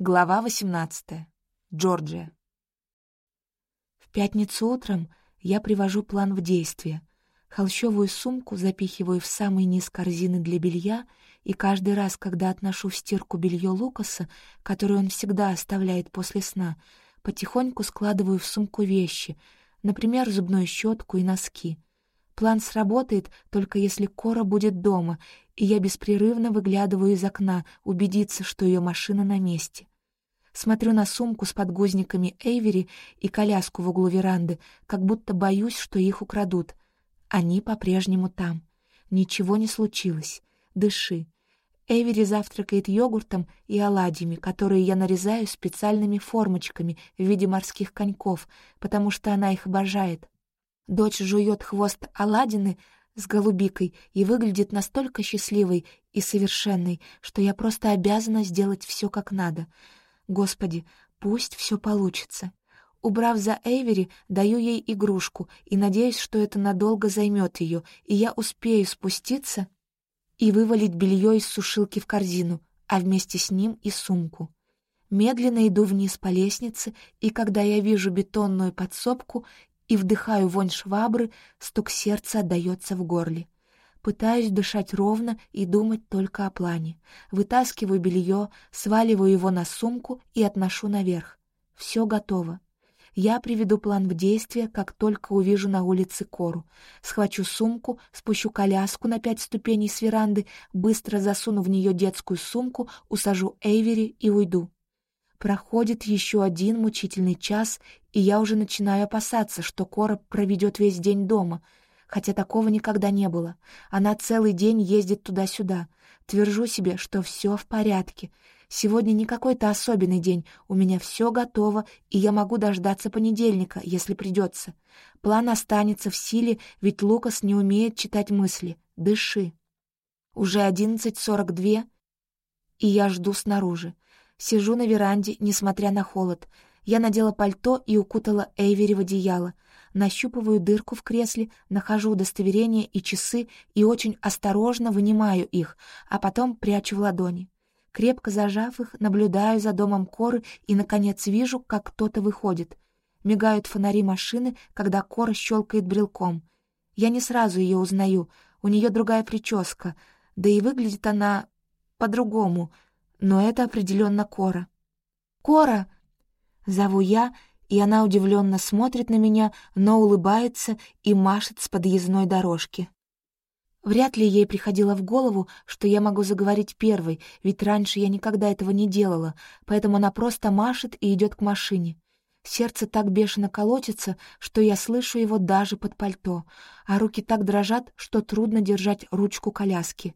Глава 18. Джорджия. В пятницу утром я привожу план в действие. Холщовую сумку запихиваю в самый низ корзины для белья, и каждый раз, когда отношу в стирку белье Лукаса, которое он всегда оставляет после сна, потихоньку складываю в сумку вещи, например, зубную щетку и носки. План сработает, только если Кора будет дома, и я беспрерывно выглядываю из окна, убедиться, что ее машина на месте. Смотрю на сумку с подгузниками Эйвери и коляску в углу веранды, как будто боюсь, что их украдут. Они по-прежнему там. Ничего не случилось. Дыши. Эвери завтракает йогуртом и оладьями, которые я нарезаю специальными формочками в виде морских коньков, потому что она их обожает. Дочь жует хвост оладины с голубикой и выглядит настолько счастливой и совершенной, что я просто обязана сделать все как надо. Господи, пусть все получится. Убрав за Эйвери, даю ей игрушку и надеюсь, что это надолго займет ее, и я успею спуститься и вывалить белье из сушилки в корзину, а вместе с ним и сумку. Медленно иду вниз по лестнице, и когда я вижу бетонную подсобку, и вдыхаю вонь швабры, стук сердца отдаётся в горле. Пытаюсь дышать ровно и думать только о плане. Вытаскиваю белье, сваливаю его на сумку и отношу наверх. Все готово. Я приведу план в действие, как только увижу на улице Кору. Схвачу сумку, спущу коляску на пять ступеней с веранды, быстро засуну в нее детскую сумку, усажу Эйвери и уйду. Проходит еще один мучительный час, и я уже начинаю опасаться, что Кора проведет весь день дома, хотя такого никогда не было. Она целый день ездит туда-сюда. Твержу себе, что все в порядке. Сегодня не какой-то особенный день, у меня все готово, и я могу дождаться понедельника, если придется. План останется в силе, ведь Лукас не умеет читать мысли. Дыши. Уже 11.42, и я жду снаружи. Сижу на веранде, несмотря на холод. Я надела пальто и укутала Эйвери в одеяло. Нащупываю дырку в кресле, нахожу удостоверение и часы и очень осторожно вынимаю их, а потом прячу в ладони. Крепко зажав их, наблюдаю за домом Коры и, наконец, вижу, как кто-то выходит. Мигают фонари машины, когда Кора щелкает брелком. Я не сразу ее узнаю, у нее другая прическа, да и выглядит она по-другому — но это определенно Кора. «Кора!» — зову я, и она удивленно смотрит на меня, но улыбается и машет с подъездной дорожки. Вряд ли ей приходило в голову, что я могу заговорить первой, ведь раньше я никогда этого не делала, поэтому она просто машет и идет к машине. Сердце так бешено колотится, что я слышу его даже под пальто, а руки так дрожат, что трудно держать ручку коляски.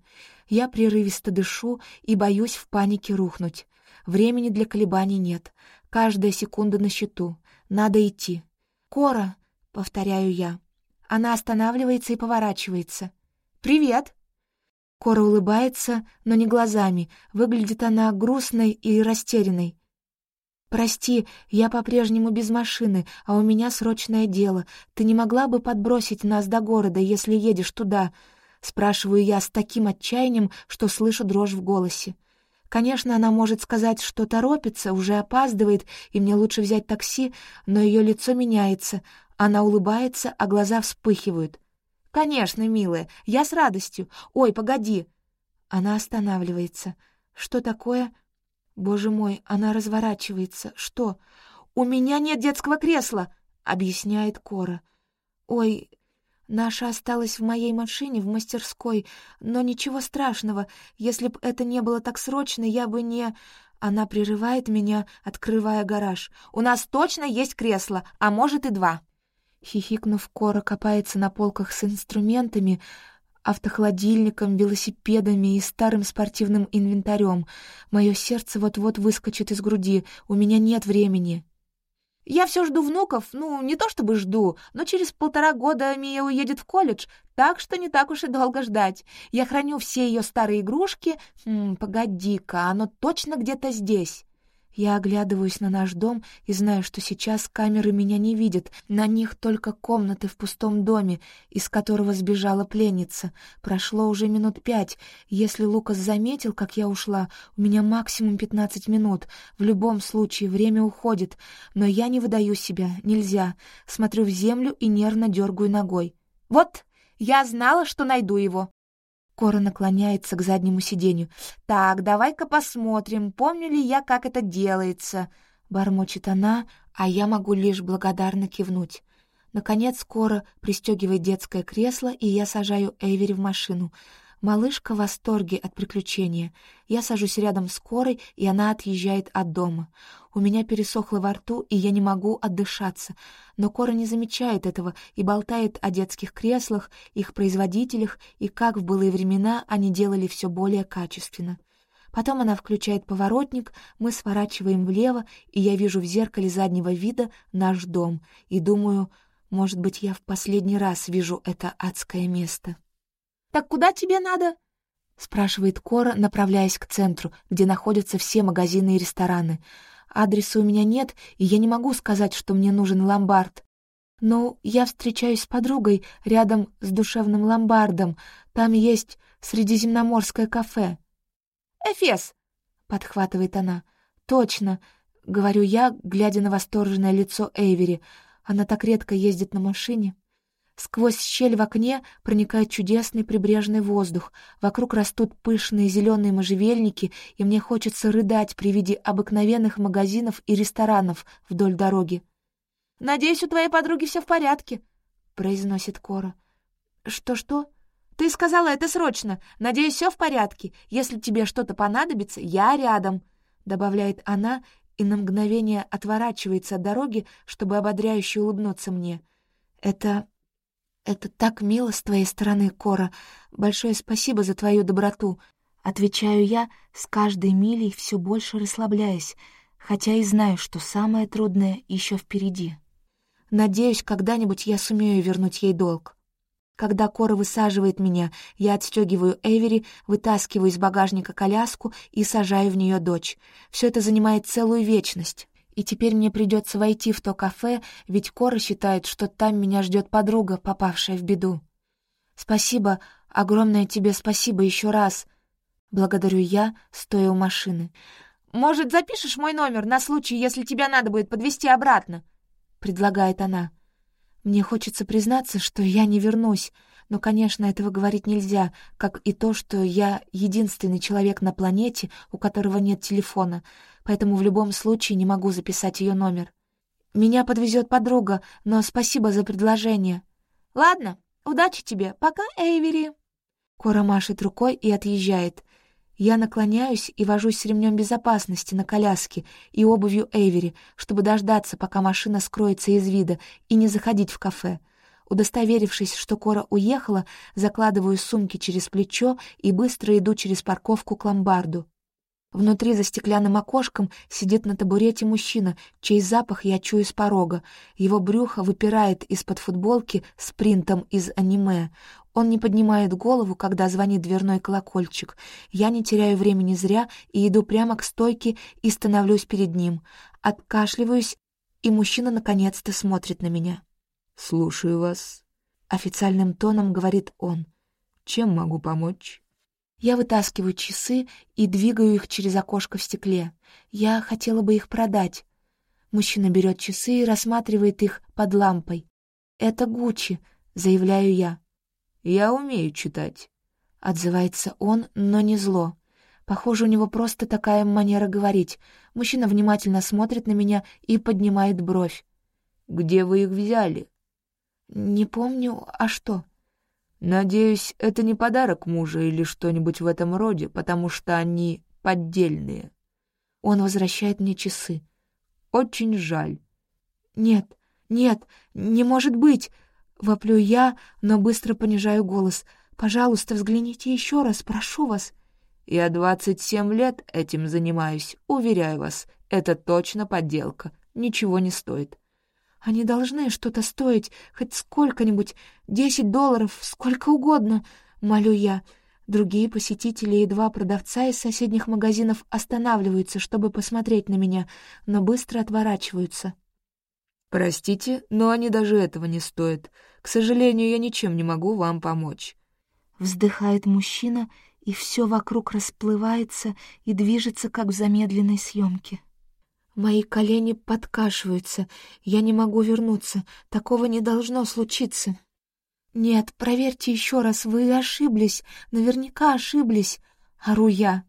Я прерывисто дышу и боюсь в панике рухнуть. Времени для колебаний нет. Каждая секунда на счету. Надо идти. «Кора!» — повторяю я. Она останавливается и поворачивается. «Привет!» Кора улыбается, но не глазами. Выглядит она грустной и растерянной. «Прости, я по-прежнему без машины, а у меня срочное дело. Ты не могла бы подбросить нас до города, если едешь туда?» Спрашиваю я с таким отчаянием, что слышу дрожь в голосе. Конечно, она может сказать, что торопится, уже опаздывает, и мне лучше взять такси, но ее лицо меняется. Она улыбается, а глаза вспыхивают. «Конечно, милая, я с радостью. Ой, погоди!» Она останавливается. «Что такое?» Боже мой, она разворачивается. Что? У меня нет детского кресла, объясняет Кора. Ой, Наша осталась в моей машине в мастерской, но ничего страшного. Если б это не было так срочно, я бы не... Она прерывает меня, открывая гараж. «У нас точно есть кресло, а может и два». Хихикнув, Кора копается на полках с инструментами, автохолодильником, велосипедами и старым спортивным инвентарем. Мое сердце вот-вот выскочит из груди, у меня нет времени. Я все жду внуков, ну, не то чтобы жду, но через полтора года Мия уедет в колледж, так что не так уж и долго ждать. Я храню все ее старые игрушки. Погоди-ка, оно точно где-то здесь. Я оглядываюсь на наш дом и знаю, что сейчас камеры меня не видят, на них только комнаты в пустом доме, из которого сбежала пленница. Прошло уже минут пять. Если Лукас заметил, как я ушла, у меня максимум пятнадцать минут. В любом случае, время уходит. Но я не выдаю себя, нельзя. Смотрю в землю и нервно дергаю ногой. «Вот, я знала, что найду его!» Кора наклоняется к заднему сиденью. «Так, давай-ка посмотрим, помню ли я, как это делается?» Бормочет она, а я могу лишь благодарно кивнуть. Наконец Кора пристегивает детское кресло, и я сажаю Эвери в машину. Малышка в восторге от приключения. Я сажусь рядом с Корой, и она отъезжает от дома. У меня пересохло во рту, и я не могу отдышаться. Но Кора не замечает этого и болтает о детских креслах, их производителях и как в былые времена они делали все более качественно. Потом она включает поворотник, мы сворачиваем влево, и я вижу в зеркале заднего вида наш дом и думаю, может быть, я в последний раз вижу это адское место. Так куда тебе надо?» — спрашивает Кора, направляясь к центру, где находятся все магазины и рестораны. Адреса у меня нет, и я не могу сказать, что мне нужен ломбард. Но я встречаюсь с подругой рядом с душевным ломбардом. Там есть средиземноморское кафе. «Эфес!» — подхватывает она. «Точно!» — говорю я, глядя на восторженное лицо Эйвери. Она так редко ездит на машине. Сквозь щель в окне проникает чудесный прибрежный воздух, вокруг растут пышные зеленые можжевельники, и мне хочется рыдать при виде обыкновенных магазинов и ресторанов вдоль дороги. «Надеюсь, у твоей подруги все в порядке», — произносит Кора. «Что-что?» «Ты сказала это срочно. Надеюсь, все в порядке. Если тебе что-то понадобится, я рядом», — добавляет она и на мгновение отворачивается от дороги, чтобы ободряюще улыбнуться мне. Это «Это так мило с твоей стороны, Кора. Большое спасибо за твою доброту». Отвечаю я, с каждой милей все больше расслабляясь, хотя и знаю, что самое трудное еще впереди. Надеюсь, когда-нибудь я сумею вернуть ей долг. Когда Кора высаживает меня, я отстегиваю Эвери, вытаскиваю из багажника коляску и сажаю в нее дочь. Все это занимает целую вечность. И теперь мне придется войти в то кафе, ведь Кора считает, что там меня ждет подруга, попавшая в беду. «Спасибо, огромное тебе спасибо еще раз!» Благодарю я, стоя у машины. «Может, запишешь мой номер на случай, если тебя надо будет подвести обратно?» — предлагает она. Мне хочется признаться, что я не вернусь, но, конечно, этого говорить нельзя, как и то, что я единственный человек на планете, у которого нет телефона — поэтому в любом случае не могу записать ее номер. Меня подвезет подруга, но спасибо за предложение. Ладно, удачи тебе, пока, Эйвери. Кора машет рукой и отъезжает. Я наклоняюсь и вожусь с ремнем безопасности на коляске и обувью Эйвери, чтобы дождаться, пока машина скроется из вида, и не заходить в кафе. Удостоверившись, что Кора уехала, закладываю сумки через плечо и быстро иду через парковку к ломбарду. Внутри за стеклянным окошком сидит на табурете мужчина, чей запах я чую с порога. Его брюхо выпирает из-под футболки с принтом из аниме. Он не поднимает голову, когда звонит дверной колокольчик. Я не теряю времени зря и иду прямо к стойке и становлюсь перед ним. Откашливаюсь, и мужчина наконец-то смотрит на меня. «Слушаю вас», — официальным тоном говорит он. «Чем могу помочь?» Я вытаскиваю часы и двигаю их через окошко в стекле. Я хотела бы их продать. Мужчина берет часы и рассматривает их под лампой. «Это Гуччи», — заявляю я. «Я умею читать», — отзывается он, но не зло. Похоже, у него просто такая манера говорить. Мужчина внимательно смотрит на меня и поднимает бровь. «Где вы их взяли?» «Не помню. А что?» Надеюсь, это не подарок мужа или что-нибудь в этом роде, потому что они поддельные. Он возвращает мне часы. Очень жаль. Нет, нет, не может быть. Воплю я, но быстро понижаю голос. Пожалуйста, взгляните еще раз, прошу вас. Я двадцать семь лет этим занимаюсь, уверяю вас, это точно подделка, ничего не стоит. Они должны что-то стоить, хоть сколько-нибудь, десять долларов, сколько угодно, молю я. Другие посетители и два продавца из соседних магазинов останавливаются, чтобы посмотреть на меня, но быстро отворачиваются. «Простите, но они даже этого не стоят. К сожалению, я ничем не могу вам помочь». Вздыхает мужчина, и все вокруг расплывается и движется, как в замедленной съемке. Мои колени подкашиваются, я не могу вернуться, такого не должно случиться. «Нет, проверьте еще раз, вы ошиблись, наверняка ошиблись», — ору я.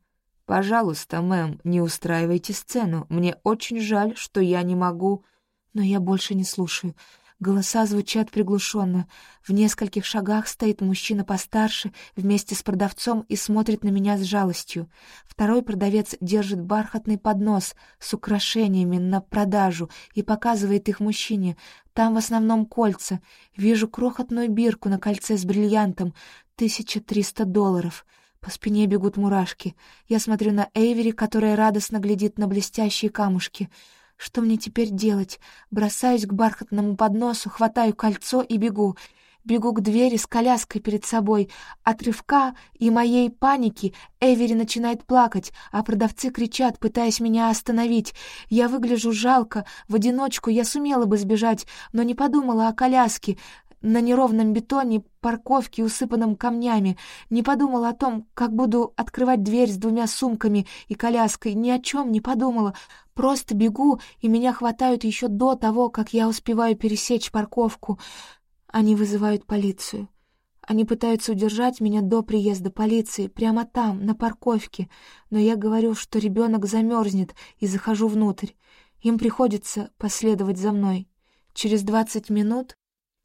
«Пожалуйста, мэм, не устраивайте сцену, мне очень жаль, что я не могу...» Но я больше не слушаю. Голоса звучат приглушенно. В нескольких шагах стоит мужчина постарше вместе с продавцом и смотрит на меня с жалостью. Второй продавец держит бархатный поднос с украшениями на продажу и показывает их мужчине. Там в основном кольца. Вижу крохотную бирку на кольце с бриллиантом. 1300 долларов. По спине бегут мурашки. Я смотрю на Эйвери, которая радостно глядит на блестящие камушки — что мне теперь делать? Бросаюсь к бархатному подносу, хватаю кольцо и бегу. Бегу к двери с коляской перед собой. От рывка и моей паники Эвери начинает плакать, а продавцы кричат, пытаясь меня остановить. Я выгляжу жалко, в одиночку я сумела бы сбежать, но не подумала о коляске на неровном бетоне, парковке, усыпанном камнями, не подумала о том, как буду открывать дверь с двумя сумками и коляской, ни о чем не подумала. Просто бегу, и меня хватают еще до того, как я успеваю пересечь парковку. Они вызывают полицию. Они пытаются удержать меня до приезда полиции, прямо там, на парковке, но я говорю, что ребенок замерзнет, и захожу внутрь. Им приходится последовать за мной. Через двадцать минут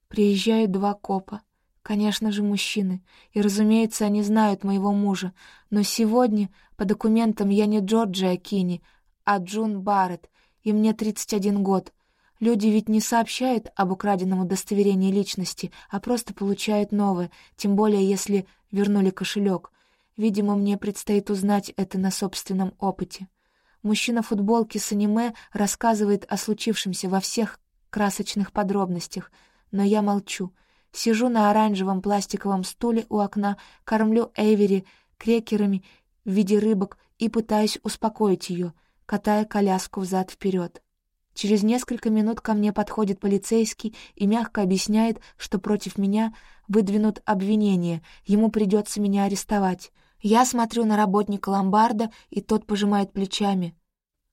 Приезжают два копа. Конечно же, мужчины. И, разумеется, они знают моего мужа. Но сегодня, по документам, я не Джорджия Кини, а Джун Барретт, и мне 31 год. Люди ведь не сообщают об украденном удостоверении личности, а просто получают новое, тем более если вернули кошелек. Видимо, мне предстоит узнать это на собственном опыте. Мужчина в футболке с аниме рассказывает о случившемся во всех красочных подробностях — но я молчу. Сижу на оранжевом пластиковом стуле у окна, кормлю Эйвери крекерами в виде рыбок и пытаюсь успокоить ее, катая коляску взад вперед. Через несколько минут ко мне подходит полицейский и мягко объясняет, что против меня выдвинут обвинение, ему придется меня арестовать. Я смотрю на работника ломбарда, и тот пожимает плечами.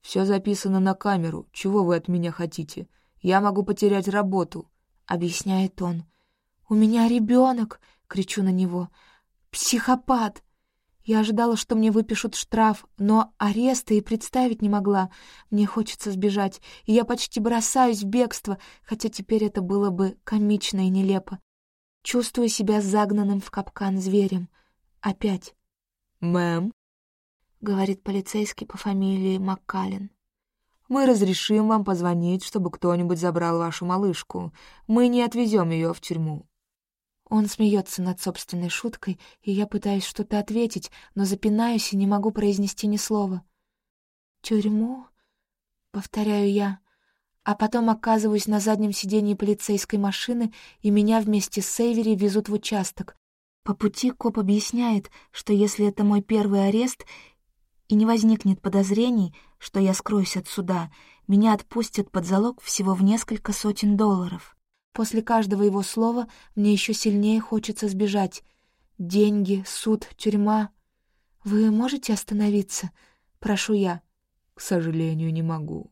«Все записано на камеру. Чего вы от меня хотите? Я могу потерять работу объясняет он. «У меня ребенок!» — кричу на него. «Психопат!» Я ожидала, что мне выпишут штраф, но ареста и представить не могла. Мне хочется сбежать, и я почти бросаюсь в бегство, хотя теперь это было бы комично и нелепо. Чувствую себя загнанным в капкан зверем. Опять. «Мэм?» — говорит полицейский по фамилии Маккалин. Мы разрешим вам позвонить, чтобы кто-нибудь забрал вашу малышку. Мы не отвезем ее в тюрьму». Он смеется над собственной шуткой, и я пытаюсь что-то ответить, но запинаюсь и не могу произнести ни слова. «Тюрьму?» — повторяю я. А потом оказываюсь на заднем сидении полицейской машины, и меня вместе с Эйвери везут в участок. По пути коп объясняет, что если это мой первый арест и не возникнет подозрений, что я скроюсь от суда, меня отпустят под залог всего в несколько сотен долларов. После каждого его слова мне еще сильнее хочется сбежать. Деньги, суд, тюрьма. «Вы можете остановиться?» — прошу я. «К сожалению, не могу».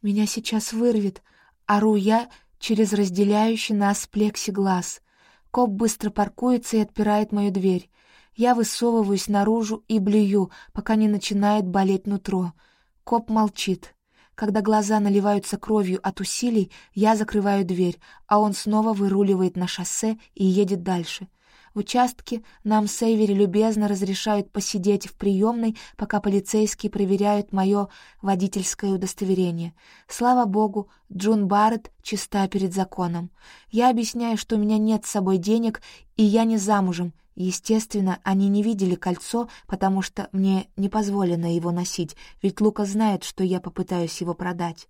«Меня сейчас вырвет», — ору я через разделяющий нас плексиглаз. Коп быстро паркуется и отпирает мою дверь. Я высовываюсь наружу и блюю, пока не начинает болеть нутро. Коп молчит. Когда глаза наливаются кровью от усилий, я закрываю дверь, а он снова выруливает на шоссе и едет дальше. В участке нам Сейвери любезно разрешают посидеть в приемной, пока полицейские проверяют мое водительское удостоверение. Слава богу, Джун Барретт чиста перед законом. Я объясняю, что у меня нет с собой денег, и я не замужем. Естественно, они не видели кольцо, потому что мне не позволено его носить, ведь Лука знает, что я попытаюсь его продать.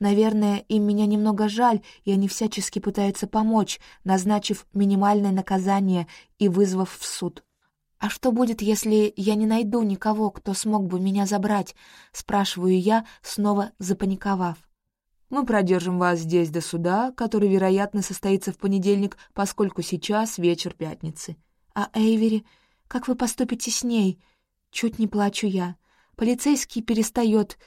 Наверное, им меня немного жаль, и они всячески пытаются помочь, назначив минимальное наказание и вызвав в суд. «А что будет, если я не найду никого, кто смог бы меня забрать?» — спрашиваю я, снова запаниковав. «Мы продержим вас здесь до суда, который, вероятно, состоится в понедельник, поскольку сейчас вечер пятницы». «А Эйвери? Как вы поступите с ней?» «Чуть не плачу я. Полицейский перестает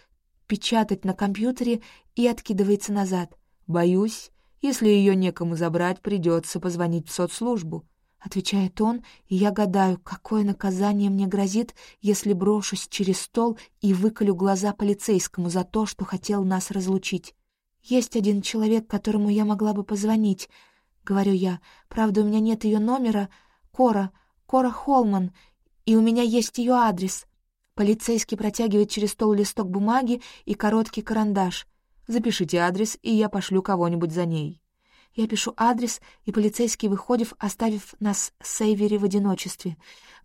печатать на компьютере и откидывается назад. «Боюсь, если ее некому забрать, придется позвонить в соцслужбу», — отвечает он, и я гадаю, какое наказание мне грозит, если брошусь через стол и выколю глаза полицейскому за то, что хотел нас разлучить. «Есть один человек, которому я могла бы позвонить», — говорю я. «Правда, у меня нет ее номера. Кора, Кора Холман, и у меня есть ее адрес». Полицейский протягивает через стол листок бумаги и короткий карандаш. «Запишите адрес, и я пошлю кого-нибудь за ней». Я пишу адрес, и полицейский выходит, оставив нас с Сейвери в одиночестве.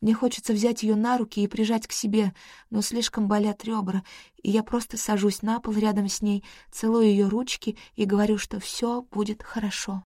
Мне хочется взять ее на руки и прижать к себе, но слишком болят ребра, и я просто сажусь на пол рядом с ней, целую ее ручки и говорю, что все будет хорошо.